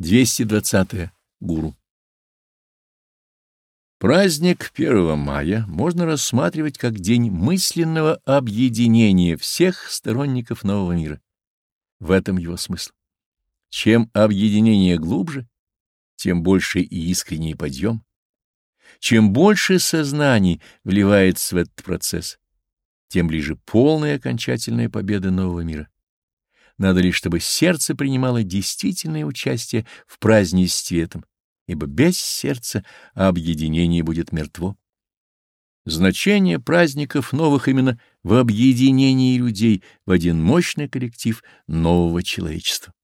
220. Гуру. Праздник 1 мая можно рассматривать как день мысленного объединения всех сторонников нового мира. В этом его смысл. Чем объединение глубже, тем больше и искренний подъем. Чем больше сознаний вливается в этот процесс, тем ближе полная окончательная победа нового мира. Надо лишь, чтобы сердце принимало действительное участие в празднестве этом, ибо без сердца объединение будет мертво. Значение праздников новых именно в объединении людей в один мощный коллектив нового человечества.